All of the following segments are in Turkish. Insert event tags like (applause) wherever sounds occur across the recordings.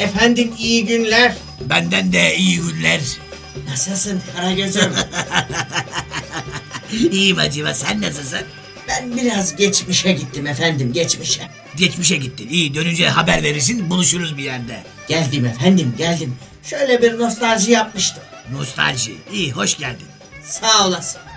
Efendim iyi günler. Benden de iyi günler. Nasılsın Karagöz'üm? (laughs) İyiyim acaba sen nasılsın? ben biraz geçmişe gittim efendim geçmişe. Geçmişe gittin. İyi dönünce haber verirsin buluşuruz bir yerde. Geldim efendim geldim. Şöyle bir nostalji yapmıştım. Nostalji. İyi hoş geldin. Sağ olasın. (sighs)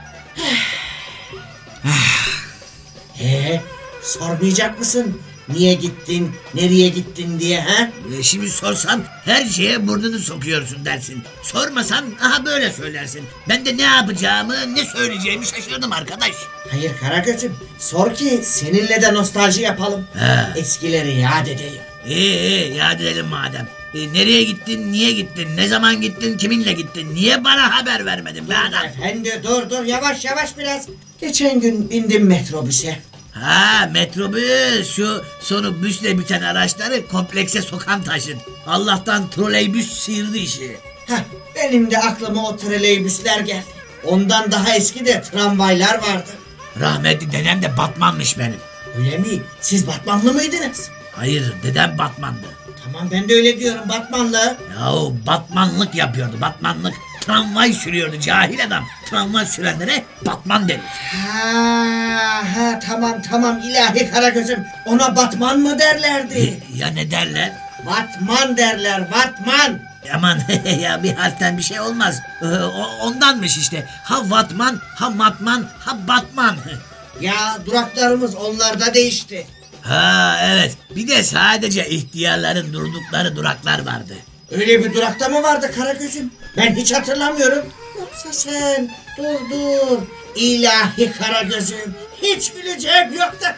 Ee, sormayacak mısın? Niye gittin, nereye gittin diye ha? Ee, şimdi sorsam her şeye burnunu sokuyorsun dersin. Sormasan aha böyle söylersin. Ben de ne yapacağımı ne söyleyeceğimi şaşırdım arkadaş. Hayır Karagöz'üm, sor ki seninle de nostalji yapalım. Ha. Eskileri yad edelim. İyi iyi yad edelim madem. Ee, nereye gittin, niye gittin, ne zaman gittin, kiminle gittin, niye bana haber vermedin be adam? Efendi dur dur yavaş yavaş biraz. Geçen gün bindim metrobüse. Ha metrobüs şu sonu büsle biten araçları komplekse sokan taşın. Allah'tan troleybüs sıyırdı işi. Heh, benim de aklıma o treleybüsler geldi. Ondan daha eski de tramvaylar vardı. Rahmetli dedem de Batmanmış benim. Öyle mi? Siz Batmanlı mıydınız? Hayır dedem Batman'dı. Tamam ben de öyle diyorum Batmanlı. Yahu Batmanlık yapıyordu Batmanlık. Tramvay sürüyordu cahil adam. Tramvay sürenlere Batman denir. Ha, ha tamam tamam ilahi Karagöz'üm. Ona Batman mı derlerdi? Ya ne derler? Batman derler Batman. Aman (laughs) ya bir harften bir şey olmaz. Ee, ondanmış işte. Ha Vatman, ha Matman, ha Batman. (laughs) Ya duraklarımız onlarda değişti. Ha evet. Bir de sadece ihtiyarların durdukları duraklar vardı. Öyle bir durakta mı vardı Karagöz'üm? Ben hiç hatırlamıyorum. Yoksa sen dur dur. İlahi Karagöz'üm. Hiç güleceğim yoktu. (laughs)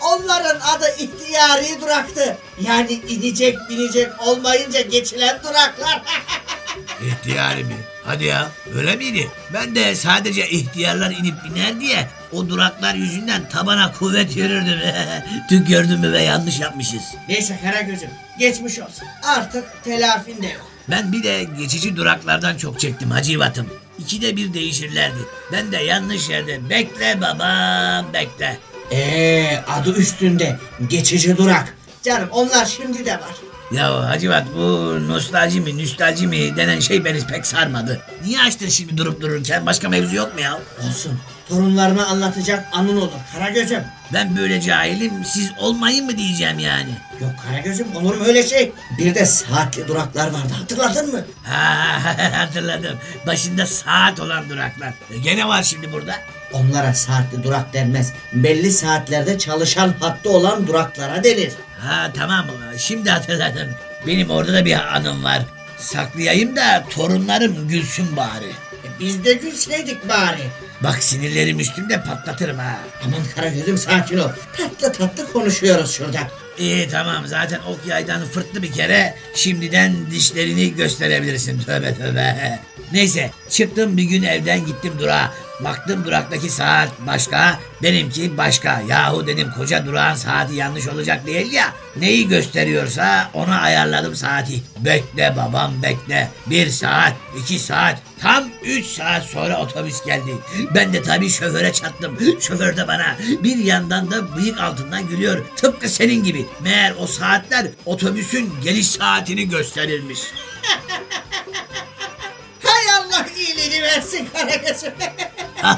Onların adı ihtiyari duraktı. Yani inecek binecek olmayınca geçilen duraklar. (laughs) İhtiyari mi? Hadi ya öyle miydi? Ben de sadece ihtiyarlar inip biner diye o duraklar yüzünden tabana kuvvet yürürdüm. (laughs) Tüh gördün mü ve yanlış yapmışız. Neyse Karagöz'üm geçmiş olsun. Artık telafin de yok. Ben bir de geçici duraklardan çok çektim Hacivat'ım. İkide bir değişirlerdi. Ben de yanlış yerde bekle babam bekle. Ee adı üstünde geçici durak. Canım onlar şimdi de var. Ya Hacivat bu nostalji mi nostalji mi denen şey beni pek sarmadı. Niye açtın şimdi durup dururken başka mevzu yok mu ya? Olsun. Torunlarına anlatacak anın olur Karagöz'üm. Ben böyle cahilim siz olmayın mı diyeceğim yani. Yok Karagöz'üm olur mu öyle şey? Bir de saatli duraklar vardı hatırladın mı? Ha hatırladım. Başında saat olan duraklar. E, gene var şimdi burada. Onlara saatli durak denmez. Belli saatlerde çalışan hattı olan duraklara denir. Ha tamam şimdi hatırladım. Benim orada da bir anım var. Saklayayım da torunlarım gülsün bari. E, biz de gülseydik bari. Bak sinirlerim üstümde patlatırım ha. Aman Karagöz'üm sakin ol. Tatlı tatlı konuşuyoruz şurada. İyi tamam zaten ok yaydan fırttı bir kere. Şimdiden dişlerini gösterebilirsin tövbe tövbe. Neyse çıktım bir gün evden gittim durağa. Baktım duraktaki saat başka, benimki başka. Yahu dedim koca durağın saati yanlış olacak değil ya. Neyi gösteriyorsa ona ayarladım saati. Bekle babam bekle. Bir saat, iki saat, tam üç saat sonra otobüs geldi. Ben de tabii şoföre çattım. Şoför de bana bir yandan da bıyık altından gülüyor. Tıpkı senin gibi. Meğer o saatler otobüsün geliş saatini gösterirmiş. (laughs) Versin Karagöz'üm. (laughs)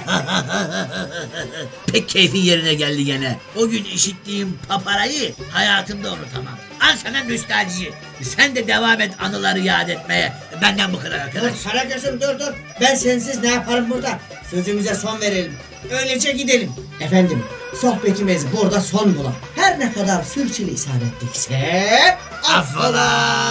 Pek keyfin yerine geldi gene. O gün işittiğim paparayı hayatımda unutamam. Al sana nostalji. Sen de devam et anıları yad etmeye. Benden bu kadar arkadaş. Dur Karagöz'üm dur dur. Ben sensiz ne yaparım burada? Sözümüze son verelim. Öylece gidelim. Efendim sohbetimiz burada son bulan. Her ne kadar sürçülisan ettikse... Affola.